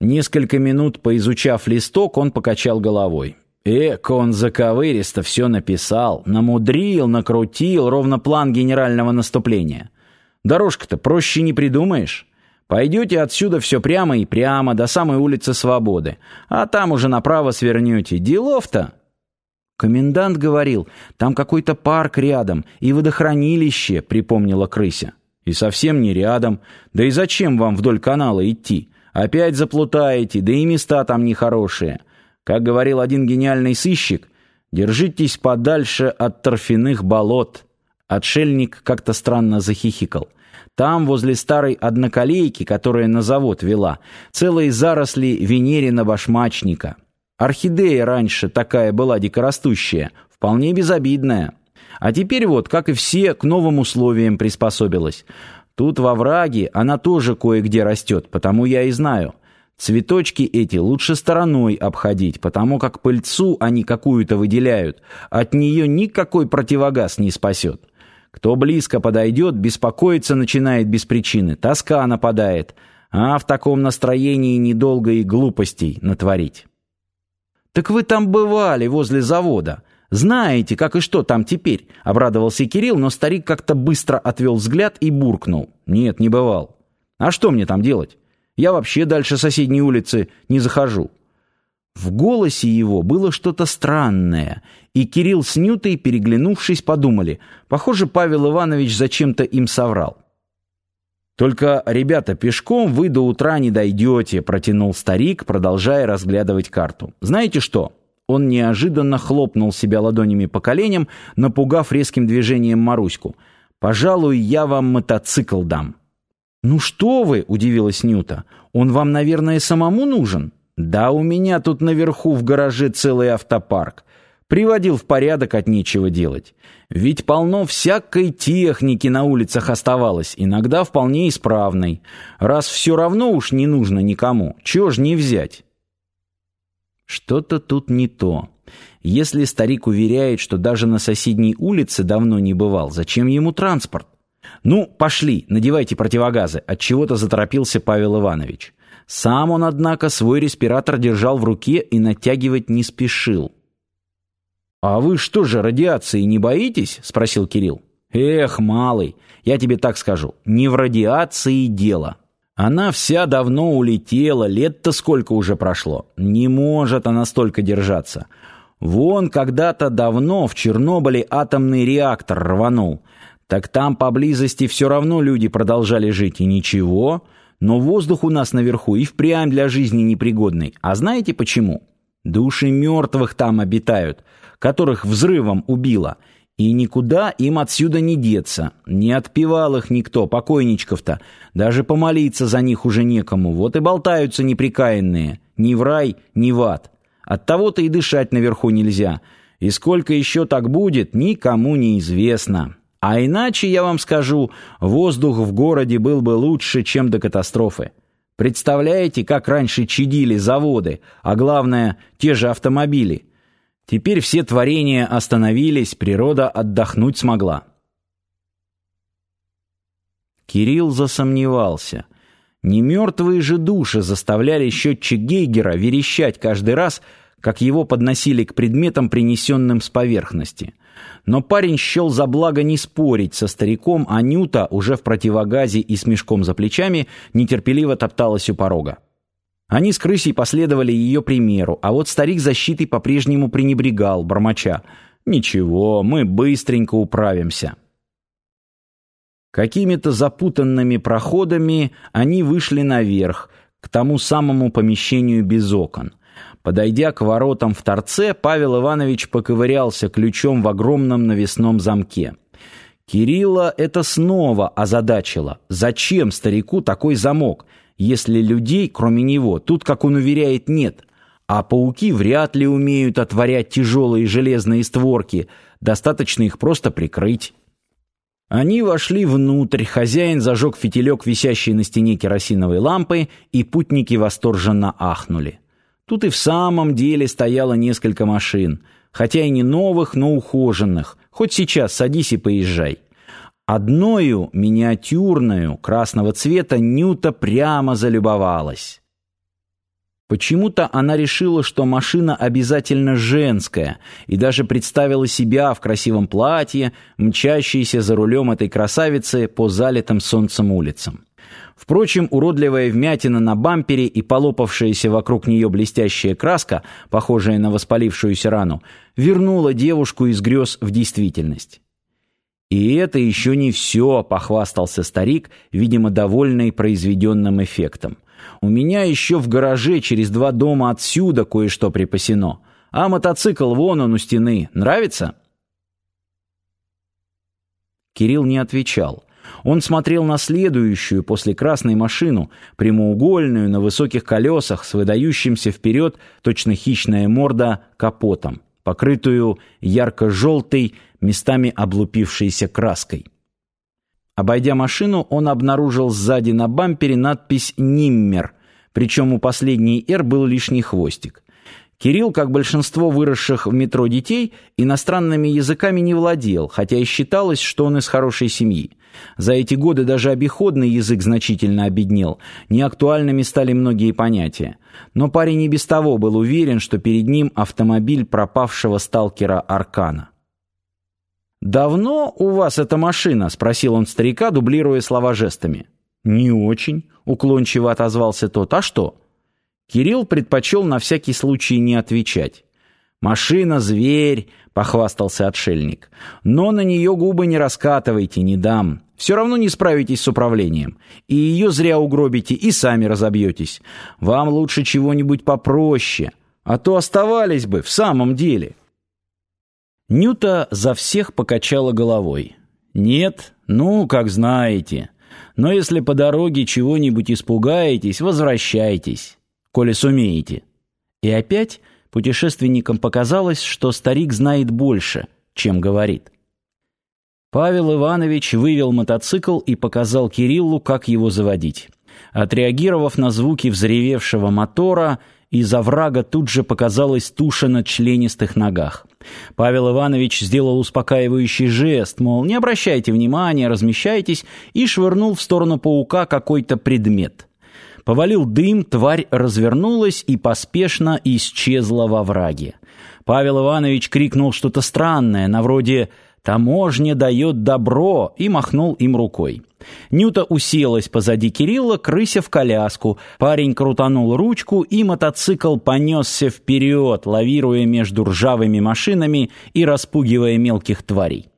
Несколько минут поизучав листок, он покачал головой. Эк, он заковыристо все написал, намудрил, накрутил, ровно план генерального наступления. Дорожка-то проще не придумаешь. Пойдете отсюда все прямо и прямо, до самой улицы Свободы, а там уже направо свернете. Делов-то! Комендант говорил, там какой-то парк рядом и водохранилище, припомнила крыся. И совсем не рядом. Да и зачем вам вдоль канала идти? Опять заплутаете, да и места там нехорошие. Как говорил один гениальный сыщик, держитесь подальше от торфяных болот. Отшельник как-то странно захихикал. Там, возле старой одноколейки, которая на завод вела, целые заросли венерина башмачника. Орхидея раньше такая была дикорастущая, вполне безобидная. А теперь вот, как и все, к новым условиям приспособилась. Тут во враге она тоже кое-где растет, потому я и знаю. Цветочки эти лучше стороной обходить, потому как пыльцу они какую-то выделяют. От нее никакой противогаз не спасет. Кто близко подойдет, беспокоиться начинает без причины, тоска нападает. А в таком настроении недолго и глупостей натворить. «Так вы там бывали, возле завода. «Знаете, как и что там теперь?» — обрадовался Кирилл, но старик как-то быстро отвел взгляд и буркнул. «Нет, не бывал. А что мне там делать? Я вообще дальше соседней улицы не захожу». В голосе его было что-то странное, и Кирилл с Нютой, переглянувшись, подумали, похоже, Павел Иванович зачем-то им соврал. «Только, ребята, пешком вы до утра не дойдете», — протянул старик, продолжая разглядывать карту. «Знаете что?» Он неожиданно хлопнул себя ладонями по коленям, напугав резким движением Маруську. «Пожалуй, я вам мотоцикл дам». «Ну что вы!» — удивилась Нюта. «Он вам, наверное, самому нужен?» «Да у меня тут наверху в гараже целый автопарк. Приводил в порядок от нечего делать. Ведь полно всякой техники на улицах оставалось, иногда вполне исправной. Раз все равно уж не нужно никому, чего ж не взять?» Что-то тут не то. Если старик уверяет, что даже на соседней улице давно не бывал, зачем ему транспорт? Ну, пошли, надевайте противогазы, от чего-то заторопился Павел Иванович. Сам он, однако, свой респиратор держал в руке и натягивать не спешил. «А вы что же, радиации не боитесь?» — спросил Кирилл. «Эх, малый, я тебе так скажу, не в радиации дело». Она вся давно улетела, лет-то сколько уже прошло. Не может она столько держаться. Вон когда-то давно в Чернобыле атомный реактор рванул. Так там поблизости все равно люди продолжали жить, и ничего. Но воздух у нас наверху и впрямь для жизни непригодный. А знаете почему? Души мертвых там обитают, которых взрывом убило. И никуда им отсюда не деться. Не отпевал их никто, покойничков-то. Даже помолиться за них уже некому. Вот и болтаются неприкаянные. Ни в рай, ни в ад. Оттого-то и дышать наверху нельзя. И сколько еще так будет, никому не известно. А иначе, я вам скажу, воздух в городе был бы лучше, чем до катастрофы. Представляете, как раньше чадили заводы, а главное, те же автомобили – Теперь все творения остановились, природа отдохнуть смогла. Кирилл засомневался. Не мертвые же души заставляли счетчик Гейгера верещать каждый раз, как его подносили к предметам, принесенным с поверхности. Но парень счел за благо не спорить со стариком, а Нюта, уже в противогазе и с мешком за плечами, нетерпеливо топталась у порога. Они с крысей последовали ее примеру, а вот старик защитой по-прежнему пренебрегал, бормоча. «Ничего, мы быстренько управимся». Какими-то запутанными проходами они вышли наверх, к тому самому помещению без окон. Подойдя к воротам в торце, Павел Иванович поковырялся ключом в огромном навесном замке. Кирилла это снова озадачило. Зачем старику такой замок? Если людей, кроме него, тут, как он уверяет, нет, а пауки вряд ли умеют отворять тяжелые железные створки, достаточно их просто прикрыть. Они вошли внутрь, хозяин зажег фитилек, висящий на стене керосиновой лампы, и путники восторженно ахнули. Тут и в самом деле стояло несколько машин, хотя и не новых, но ухоженных. Хоть сейчас садись и поезжай. Одною миниатюрную красного цвета Нюта прямо залюбовалась. Почему-то она решила, что машина обязательно женская, и даже представила себя в красивом платье, мчащейся за рулем этой красавицы по залитым солнцем улицам. Впрочем, уродливая вмятина на бампере и полопавшаяся вокруг нее блестящая краска, похожая на воспалившуюся рану, вернула девушку из грез в действительность. «И это еще не все», — похвастался старик, видимо, довольный произведенным эффектом. «У меня еще в гараже через два дома отсюда кое-что припасено. А мотоцикл вон он у стены. Нравится?» Кирилл не отвечал. Он смотрел на следующую после красной машину, прямоугольную, на высоких колесах, с выдающимся вперед, точно хищная морда, капотом, покрытую ярко-желтой, местами облупившейся краской. Обойдя машину, он обнаружил сзади на бампере надпись «Ниммер», причем у последней «Р» был лишний хвостик. Кирилл, как большинство выросших в метро детей, иностранными языками не владел, хотя и считалось, что он из хорошей семьи. За эти годы даже обиходный язык значительно обеднел, неактуальными стали многие понятия. Но парень и без того был уверен, что перед ним автомобиль пропавшего сталкера Аркана. «Давно у вас эта машина?» — спросил он старика, дублируя слова жестами. «Не очень», — уклончиво отозвался тот. «А что?» Кирилл предпочел на всякий случай не отвечать. «Машина — зверь», — похвастался отшельник. «Но на нее губы не раскатывайте, не дам. Все равно не справитесь с управлением. И ее зря угробите, и сами разобьетесь. Вам лучше чего-нибудь попроще, а то оставались бы в самом деле». Нюта за всех покачала головой. «Нет, ну, как знаете. Но если по дороге чего-нибудь испугаетесь, возвращайтесь» коли сумеете». И опять путешественникам показалось, что старик знает больше, чем говорит. Павел Иванович вывел мотоцикл и показал Кириллу, как его заводить. Отреагировав на звуки взревевшего мотора, из оврага тут же показалась туша на членистых ногах. Павел Иванович сделал успокаивающий жест, мол, не обращайте внимания, размещайтесь, и швырнул в сторону паука какой-то предмет. Повалил дым, тварь развернулась и поспешно исчезла во враге. Павел Иванович крикнул что-то странное, на вроде «Таможня дает добро» и махнул им рукой. Нюта уселась позади Кирилла, крыся в коляску. Парень крутанул ручку, и мотоцикл понесся вперед, лавируя между ржавыми машинами и распугивая мелких тварей.